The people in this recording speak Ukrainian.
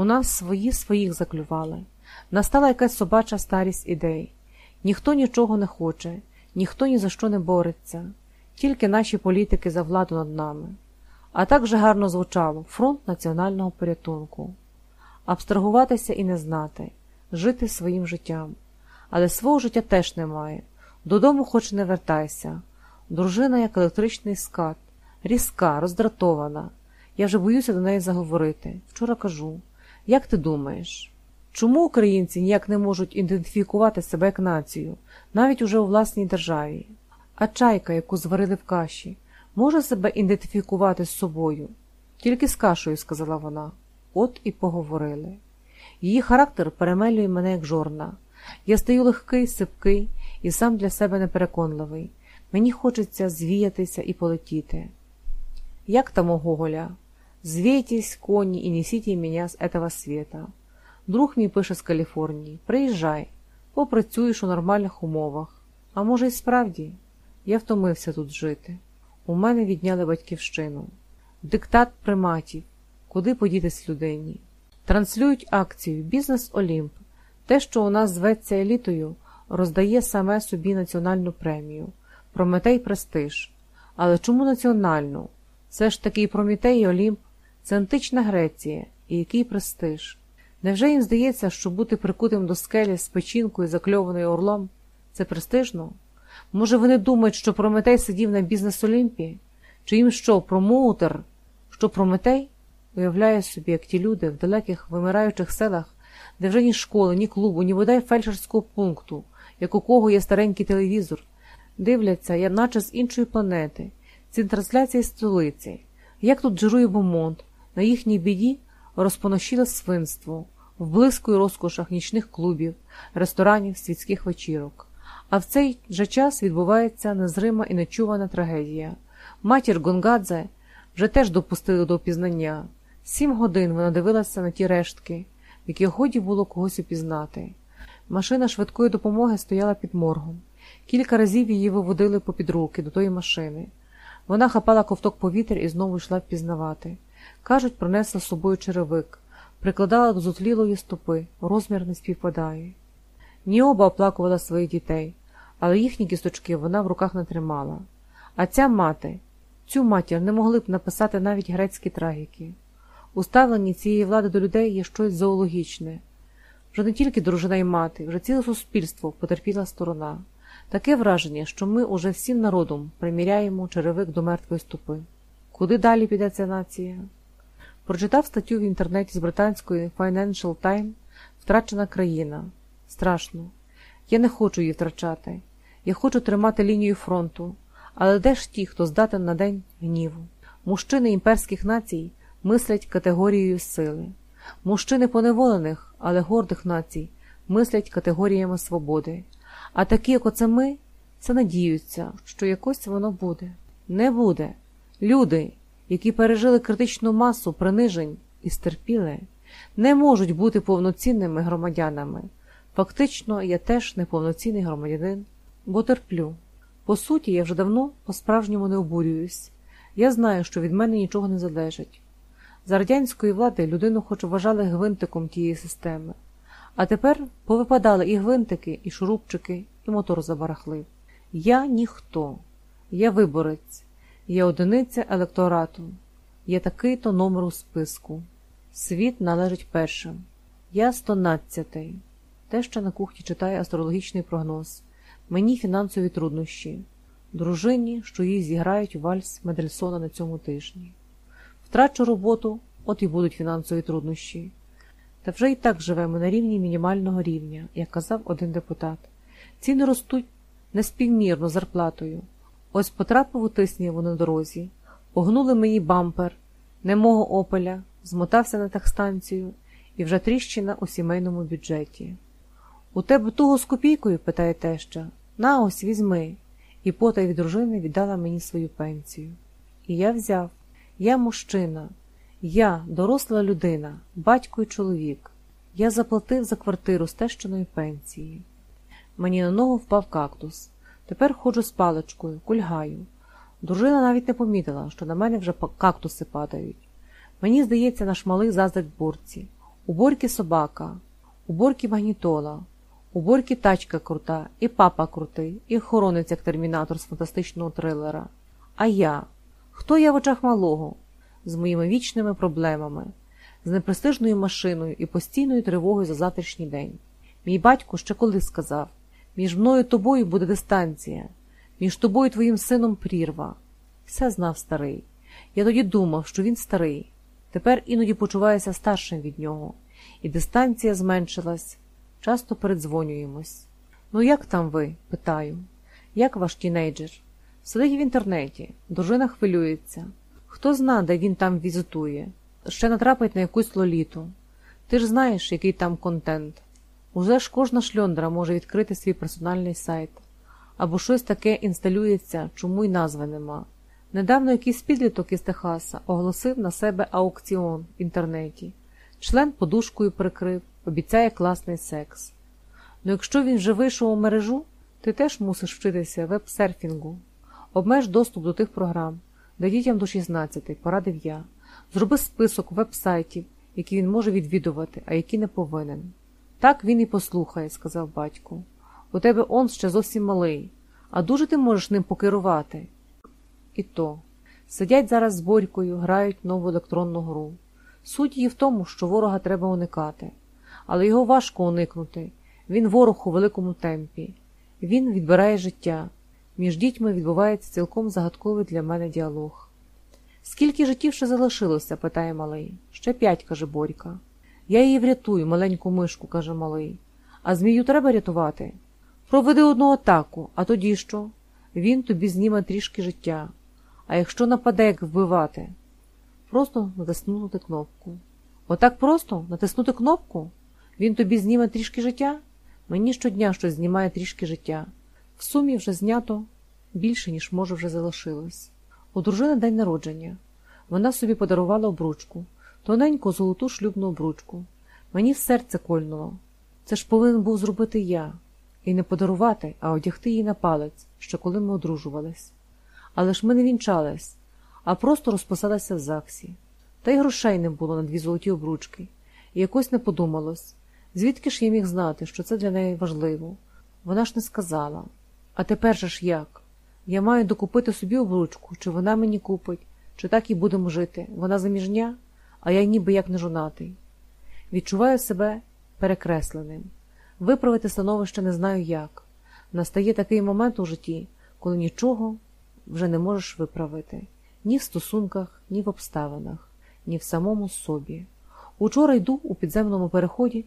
У нас свої своїх заклювали. Настала якась собача старість ідей. Ніхто нічого не хоче, ніхто ні за що не бореться, тільки наші політики за владу над нами. А так же гарно звучало фронт національного порятунку. Абстрагуватися і не знати, жити своїм життям. Але свого життя теж немає. Додому хоч не вертайся. Дружина як електричний скат, різка, роздратована. Я вже боюся до неї заговорити. Вчора кажу: як ти думаєш, чому українці ніяк не можуть ідентифікувати себе як націю, навіть уже у власній державі? А чайка, яку зварили в каші, може себе ідентифікувати з собою? Тільки з кашею, сказала вона. От і поговорили. Її характер перемелює мене як жорна. Я стаю легкий, сипкий і сам для себе непереконливий. Мені хочеться звіятися і полетіти. Як там у Гоголя? Звейтесь, коні, і несите мене з этого света. Друг мій пише з Каліфорнії. Приїжджай, попрацюєш у нормальних умовах. А може, і справді, я втомився тут жити. У мене відняли батьківщину. Диктат приматів. Куди подітись людині? Транслюють акцію Бізнес Олімп. Те, що у нас зветься елітою, роздає саме собі національну премію. Прометей престиж. Але чому національну? Це ж таки Прометей і Олімп, це антична Греція, і який престиж. Невже їм здається, що бути прикутим до скелі з печінкою, закльованою орлом, це престижно? Може, вони думають, що Прометей сидів на бізнес Олімпі? Чи їм що, промоутер? Що Прометей? Уявляє собі, як ті люди в далеких вимираючих селах, де вже ні школи, ні клубу, ні бодай фельдшерського пункту, як у кого є старенький телевізор, дивляться, я наче з іншої планети, ці трансляції столиці, як тут жирує Бомонт, на їхній біді розпонощіле свинство, в блиску і розкошах нічних клубів, ресторанів, світських вечірок. А в цей же час відбувається незрима і нечувана трагедія. Матір Гонгадзе вже теж допустили до опізнання. Сім годин вона дивилася на ті рештки, в яких годі було когось упізнати. Машина швидкої допомоги стояла під моргом. Кілька разів її виводили попід руки до тої машини. Вона хапала ковток повітря і знову йшла впізнавати. Кажуть, принесла з собою черевик, прикладала до зутлілої стопи, розмір не співпадає. Ніоба оплакувала своїх дітей, але їхні кісточки вона в руках не тримала. А ця мати, цю матір не могли б написати навіть грецькі трагіки. У ставленні цієї влади до людей є щось зоологічне. Вже не тільки дружина і мати, вже ціле суспільство потерпіла сторона. Таке враження, що ми уже всім народом приміряємо черевик до мертвої ступи. Куди далі піде ця нація? Прочитав статтю в інтернеті з британської Financial Times Втрачена країна. Страшно. Я не хочу її втрачати. Я хочу тримати лінію фронту. Але де ж ті, хто здатен на день гніву? Мужчини імперських націй мислять категорією сили. Мужчини поневолених, але гордих націй мислять категоріями свободи. А такі, як оце ми, це надіються, що якось воно буде. Не буде. Люди, які пережили критичну масу принижень і стерпіли, не можуть бути повноцінними громадянами. Фактично, я теж неповноцінний громадянин, бо терплю. По суті, я вже давно по-справжньому не обурююсь. Я знаю, що від мене нічого не залежить. За радянської влади людину хоч вважали гвинтиком тієї системи, а тепер повипадали і гвинтики, і шурупчики, і мотор забарахлив. Я ніхто, я виборець, я одиниця електорату, я такий-то номер у списку. Світ належить першим. Я стонадцятий. Те, що на кухні читає астрологічний прогноз. Мені фінансові труднощі, дружині, що їй зіграють вальс Медельсона на цьому тижні. Втрачу роботу, от і будуть фінансові труднощі. Та вже і так живемо на рівні мінімального рівня, як казав один депутат. Ціни ростуть неспівмірно зарплатою. Ось потрапив у тисняву на дорозі, погнули мені бампер, немого опеля, змотався на техстанцію і вже тріщина у сімейному бюджеті. У тебе туго з копійкою? питає теща. На ось візьми. І потай від дружини віддала мені свою пенсію. І я взяв. Я мужчина, я доросла людина, батько і чоловік. Я заплатив за квартиру з тещиної пенсії. Мені на ногу впав кактус. Тепер ходжу з паличкою, кульгаю. Дружина навіть не помітила, що на мене вже кактуси падають. Мені здається, наш малий заздрить бурці. У Борьки собака, у Борьки магнітола, у Борьки тачка крута, і папа крутий, і охоронець як термінатор з фантастичного трилера. А я? Хто я в очах малого? З моїми вічними проблемами, з непрестижною машиною і постійною тривогою за завтрашній день. Мій батько ще коли сказав: між мною тобою буде дистанція, між тобою і твоїм сином прірва. Все знав старий. Я тоді думав, що він старий. Тепер іноді почуваюся старшим від нього, і дистанція зменшилась. Часто передзвонюємось. Ну, як там ви? питаю. Як ваш тінейджер? Сидить в інтернеті, дружина хвилюється. Хто зна, де він там візитує, ще натрапить на якусь лоліту. Ти ж знаєш, який там контент. Уже ж кожна шльондра може відкрити свій персональний сайт. Або щось таке інсталюється, чому й назви нема. Недавно якийсь підліток із Техаса оголосив на себе аукціон в інтернеті. Член подушкою прикрив, обіцяє класний секс. Ну якщо він вже вийшов у мережу, ти теж мусиш вчитися веб-серфінгу. Обмеж доступ до тих програм, де дітям до 16, порадив я. Зроби список веб-сайтів, які він може відвідувати, а які не повинен. Так він і послухає, сказав батько. У тебе он ще зовсім малий, а дуже ти можеш ним покерувати. І то. Сидять зараз з Борькою, грають нову електронну гру. Суть її в тому, що ворога треба уникати, але його важко уникнути. Він ворог у великому темпі. Він відбирає життя. Між дітьми відбувається цілком загадковий для мене діалог. Скільки життів ще залишилося? питає малий. Ще п'ять, каже Борька. Я її врятую, маленьку мишку, каже малий. А змію треба рятувати. Проведи одну атаку, а тоді що? Він тобі зніме трішки життя. А якщо нападе, як вбивати? Просто натиснути кнопку. Отак просто натиснути кнопку? Він тобі зніме трішки життя? Мені щодня щось знімає трішки життя. В сумі вже знято більше, ніж може вже залишилось. У дружини день народження. Вона собі подарувала обручку, тоненьку золоту шлюбну обручку. Мені серце кольнуло. Це ж повинен був зробити я. І не подарувати, а одягти її на палець, що коли ми одружувались. Але ж ми не вінчались, а просто розписалися в ЗАГСі. Та й грошей не було на дві золоті обручки, і якось не подумалось, звідки ж я міг знати, що це для неї важливо. Вона ж не сказала. А тепер же ж як? Я маю докупити собі обручку, чи вона мені купить, чи так і будемо жити. Вона заміжня, а я ніби як не жонатий. Відчуваю себе перекресленим. Виправити становище не знаю як. Настає такий момент у житті, коли нічого вже не можеш виправити ні в стосунках, ні в обставинах, ні в самому собі. Учора йду у підземному переході,